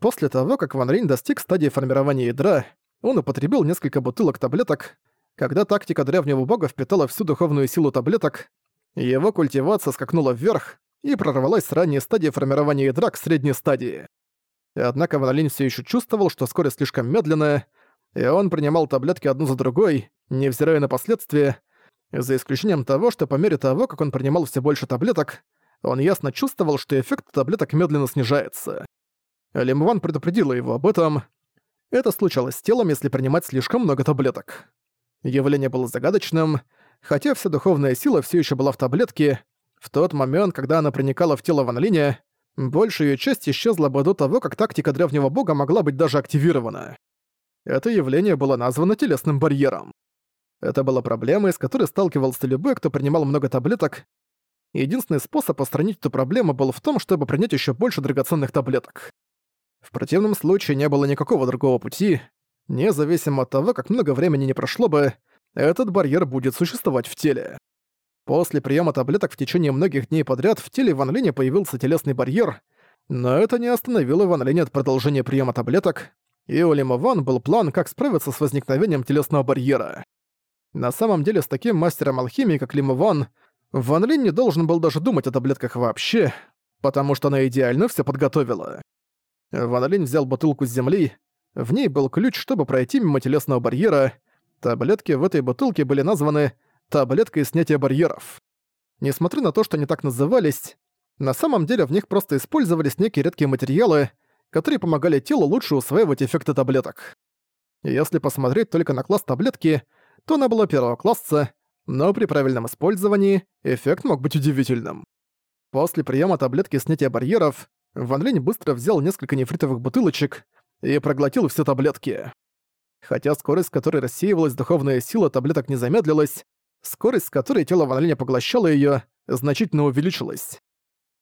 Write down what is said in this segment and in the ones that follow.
После того, как Ван Линь достиг стадии формирования ядра, он употребил несколько бутылок таблеток. Когда тактика древнего бога впитала всю духовную силу таблеток, его культивация скакнула вверх и прорвалась с ранней стадии формирования ядра к средней стадии. Однако Ван Линь всё ещё чувствовал, что скорость слишком медленная, и он принимал таблетки одну за другой, невзирая на последствия, за исключением того, что по мере того, как он принимал все больше таблеток, он ясно чувствовал, что эффект таблеток медленно снижается. Лимван предупредила его об этом. Это случалось с телом, если принимать слишком много таблеток. Явление было загадочным, хотя вся духовная сила все еще была в таблетке, в тот момент, когда она проникала в тело Ван большая её часть исчезла бы до того, как тактика древнего бога могла быть даже активирована. Это явление было названо телесным барьером. Это была проблема, с которой сталкивался любой, кто принимал много таблеток. Единственный способ устранить эту проблему был в том, чтобы принять ещё больше драгоценных таблеток. В противном случае не было никакого другого пути. Независимо от того, как много времени не прошло бы, этот барьер будет существовать в теле. После приема таблеток в течение многих дней подряд в теле Ван Линя появился телесный барьер, но это не остановило Ван Линя от продолжения приема таблеток, и у Лима Ван был план, как справиться с возникновением телесного барьера. На самом деле, с таким мастером алхимии, как Лима Ван, Ван Линь не должен был даже думать о таблетках вообще, потому что она идеально все подготовила. Ван Линь взял бутылку с земли, в ней был ключ, чтобы пройти мимо телесного барьера. Таблетки в этой бутылке были названы таблеткой снятия барьеров. Несмотря на то, что они так назывались, на самом деле в них просто использовались некие редкие материалы, которые помогали телу лучше усваивать эффекты таблеток. Если посмотреть только на класс таблетки, то она была первого класса, но при правильном использовании эффект мог быть удивительным. После приема таблетки снятия барьеров Ван Линь быстро взял несколько нефритовых бутылочек и проглотил все таблетки. Хотя скорость, с которой рассеивалась духовная сила таблеток не замедлилась, скорость, с которой тело Ван Линя поглощало её, значительно увеличилась.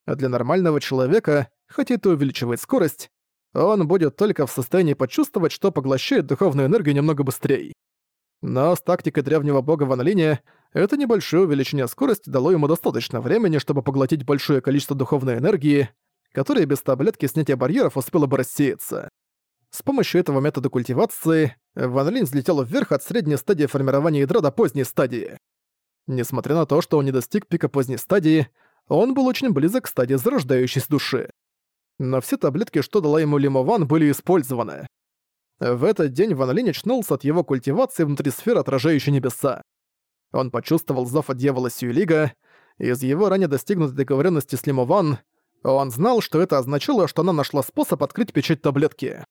А для нормального человека, хотя это увеличивает скорость, он будет только в состоянии почувствовать, что поглощает духовную энергию немного быстрее. Но с тактикой древнего бога Ван Линя это небольшое увеличение скорости дало ему достаточно времени, чтобы поглотить большое количество духовной энергии, которая без таблетки снятия барьеров успела бы рассеяться. С помощью этого метода культивации Ван Линь взлетел вверх от средней стадии формирования ядра до поздней стадии. Несмотря на то, что он не достиг пика поздней стадии, он был очень близок к стадии зарождающейся души. Но все таблетки, что дала ему Лимован, были использованы. В этот день Ван Линь очнулся от его культивации внутри сферы, отражающей небеса. Он почувствовал зов от дьявола Сюэлига, из его ранее достигнутой договоренности с Лимован он знал, что это означало, что она нашла способ открыть печать таблетки.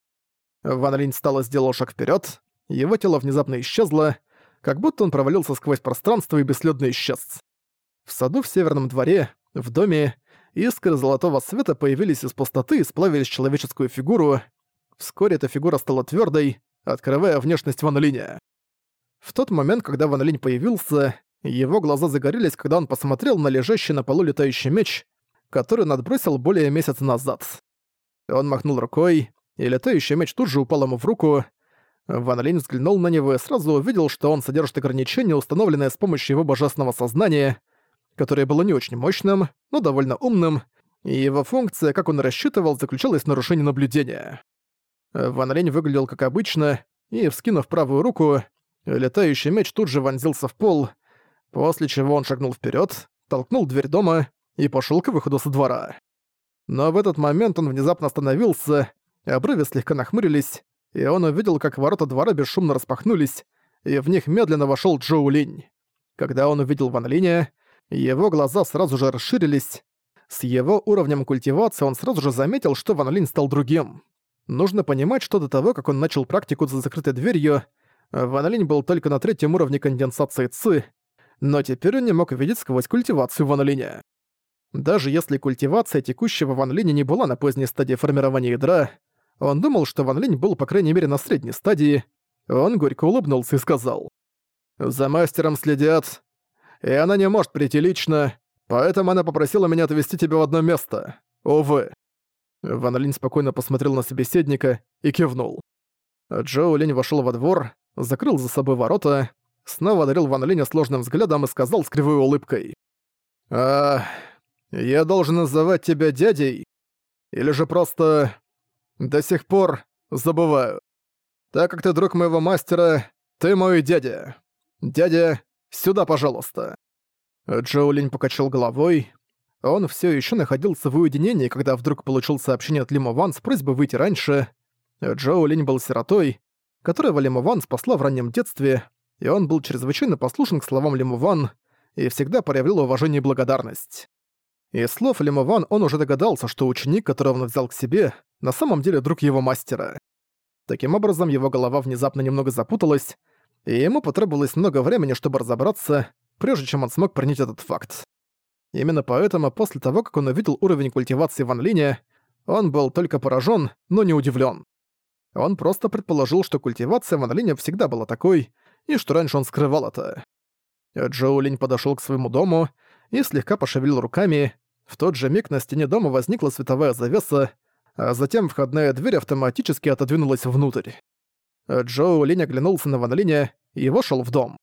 Ван Линь встал и сделал шаг вперед. Его тело внезапно исчезло, как будто он провалился сквозь пространство и бесследно исчез. В саду в северном дворе, в доме, искры золотого света появились из пустоты и сплавились в человеческую фигуру. Вскоре эта фигура стала твердой, открывая внешность Ван Линя. В тот момент, когда Ван Линь появился, его глаза загорелись, когда он посмотрел на лежащий на полу летающий меч, который надбросил более месяца назад. Он махнул рукой, и летающий меч тут же упал ему в руку. Ван Линь взглянул на него и сразу увидел, что он содержит ограничение, установленное с помощью его божественного сознания, которое было не очень мощным, но довольно умным, и его функция, как он рассчитывал, заключалась в нарушении наблюдения. Ван Линь выглядел как обычно, и, вскинув правую руку, летающий меч тут же вонзился в пол, после чего он шагнул вперед, толкнул дверь дома и пошел к выходу со двора. Но в этот момент он внезапно остановился, обрывы слегка нахмурились, и он увидел, как ворота двора бесшумно распахнулись, и в них медленно вошел Джоу Линь. Когда он увидел Ван Линя, его глаза сразу же расширились. С его уровнем культивации он сразу же заметил, что Ван Линь стал другим. Нужно понимать, что до того, как он начал практику за закрытой дверью, Ван Линь был только на третьем уровне конденсации ЦИ, но теперь он не мог видеть сквозь культивацию Ван Линя. Даже если культивация текущего Ван Линя не была на поздней стадии формирования ядра, он думал, что Ван Линь был, по крайней мере, на средней стадии. Он горько улыбнулся и сказал. «За мастером следят, и она не может прийти лично, поэтому она попросила меня отвезти тебя в одно место. Увы». Ван Линь спокойно посмотрел на собеседника и кивнул. Джоу Линь вошел во двор, закрыл за собой ворота, снова одарил Ван Линя сложным взглядом и сказал с кривой улыбкой. «А, я должен называть тебя дядей? Или же просто... До сих пор забываю. Так как ты друг моего мастера, ты мой дядя. Дядя, сюда, пожалуйста». Джоулинь покачал головой. Он все еще находился в уединении, когда вдруг получил сообщение от Лима Ван с просьбой выйти раньше. Джоулинь был сиротой, которого Лима Ван спасла в раннем детстве, и он был чрезвычайно послушен к словам Лима Ван и всегда проявлял уважение и благодарность. Из слов Лима Ван он уже догадался, что ученик, которого он взял к себе, на самом деле друг его мастера. Таким образом, его голова внезапно немного запуталась, и ему потребовалось много времени, чтобы разобраться, прежде чем он смог принять этот факт. Именно поэтому, после того, как он увидел уровень культивации Ван Линя, он был только поражен, но не удивлен. Он просто предположил, что культивация Ван Линя всегда была такой, и что раньше он скрывал это. Джоу Линь подошёл к своему дому и слегка пошевелил руками. В тот же миг на стене дома возникла световая завеса, а затем входная дверь автоматически отодвинулась внутрь. Джоу Линь оглянулся на Ван Линя и вошёл в дом.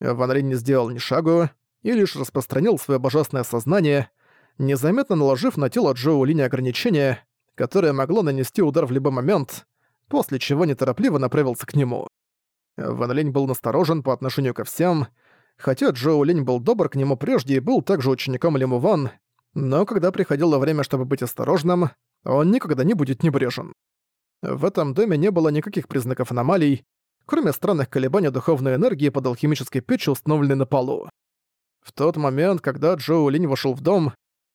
Ван Линь не сделал ни шагу и лишь распространил своё божественное сознание, незаметно наложив на тело Джоу Линя ограничение, которое могло нанести удар в любой момент, после чего неторопливо направился к нему. Ван Линь был насторожен по отношению ко всем, хотя Джоу Линь был добр к нему прежде и был также учеником Лиму Ван, но когда приходило время, чтобы быть осторожным, он никогда не будет небрежен. В этом доме не было никаких признаков аномалий, кроме странных колебаний духовной энергии под алхимической печью, установленной на полу. В тот момент, когда Джоу Линь вошел в дом,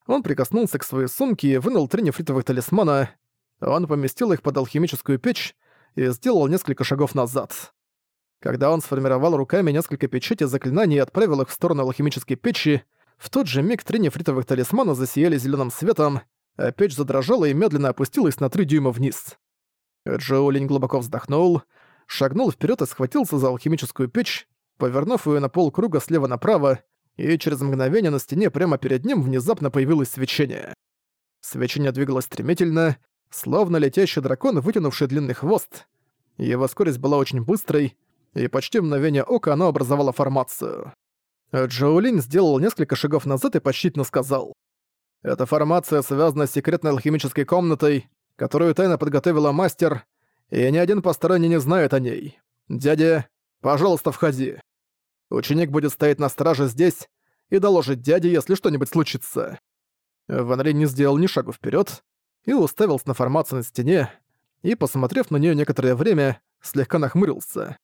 он прикоснулся к своей сумке и вынул три нефритовых талисмана. Он поместил их под алхимическую печь и сделал несколько шагов назад. Когда он сформировал руками несколько печатей заклинаний и отправил их в сторону алхимической печи, в тот же миг три нефритовых талисмана засияли зеленым светом, а печь задрожала и медленно опустилась на три дюйма вниз. Джоулинь глубоко вздохнул, шагнул вперед и схватился за алхимическую печь, повернув ее на полкруга слева направо, и через мгновение на стене прямо перед ним внезапно появилось свечение. Свечение двигалось стремительно, словно летящий дракон, вытянувший длинный хвост. Его скорость была очень быстрой, и почти в мгновение ока оно образовало формацию. Джоулин сделал несколько шагов назад и почтительно сказал. «Эта формация связана с секретной алхимической комнатой, которую тайно подготовила мастер, и ни один посторонний не знает о ней. Дядя, пожалуйста, входи. Ученик будет стоять на страже здесь и доложить дяде, если что-нибудь случится». Ван Ли не сделал ни шагу вперед и уставился на формацию на стене, и, посмотрев на нее некоторое время, слегка нахмурился.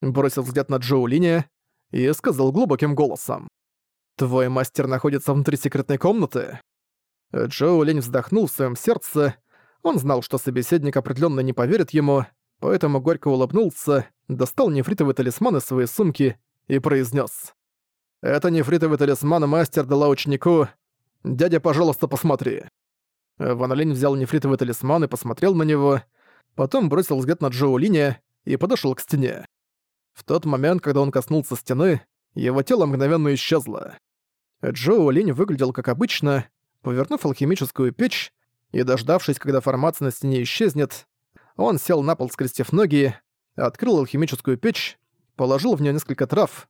Бросил взгляд на Джоу Линя и сказал глубоким голосом. «Твой мастер находится внутри секретной комнаты?» Джоу Линь вздохнул в своем сердце. Он знал, что собеседник определенно не поверит ему, поэтому горько улыбнулся, достал нефритовый талисман из своей сумки и произнес: «Это нефритовый талисман мастер дала ученику. Дядя, пожалуйста, посмотри». Ван Линь взял нефритовый талисман и посмотрел на него, потом бросил взгляд на Джоу Линя и подошел к стене. В тот момент, когда он коснулся стены, его тело мгновенно исчезло. Джоу Линь выглядел как обычно, повернув алхимическую печь и дождавшись, когда формация на стене исчезнет, он сел на пол, скрестив ноги, открыл алхимическую печь, положил в нее несколько трав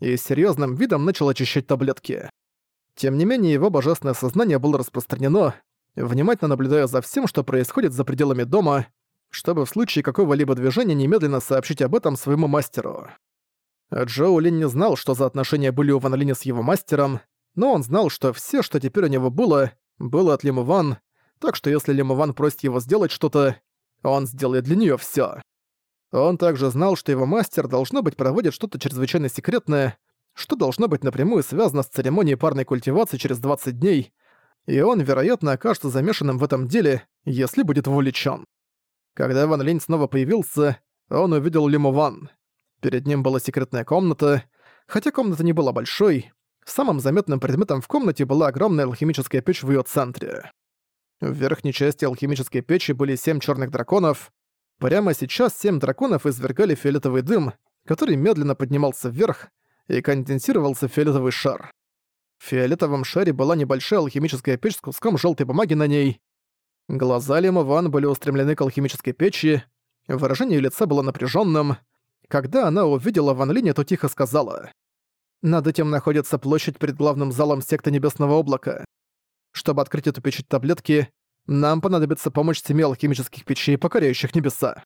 и с серьезным видом начал очищать таблетки. Тем не менее, его божественное сознание было распространено, внимательно наблюдая за всем, что происходит за пределами дома, чтобы в случае какого-либо движения немедленно сообщить об этом своему мастеру. Джоу Лин не знал, что за отношения были у Ван Линя с его мастером, но он знал, что все, что теперь у него было, было от Лиму Ван, так что если Лиму Ван просит его сделать что-то, он сделает для нее все. Он также знал, что его мастер, должно быть, проводит что-то чрезвычайно секретное, что должно быть напрямую связано с церемонией парной культивации через 20 дней, и он, вероятно, окажется замешанным в этом деле, если будет вовлечен. Когда Ван Линь снова появился, он увидел Лиму Ван. Перед ним была секретная комната. Хотя комната не была большой, самым заметным предметом в комнате была огромная алхимическая печь в ее центре. В верхней части алхимической печи были семь черных драконов. Прямо сейчас семь драконов извергали фиолетовый дым, который медленно поднимался вверх и конденсировался в фиолетовый шар. В фиолетовом шаре была небольшая алхимическая печь с куском желтой бумаги на ней, Глаза Лима Ван были устремлены к алхимической печи, выражение лица было напряженным. Когда она увидела Ван Линя, то тихо сказала. «Над этим находится площадь перед главным залом секты Небесного Облака. Чтобы открыть эту печать таблетки, Нам понадобится помощь семи алхимических печей, покоряющих небеса.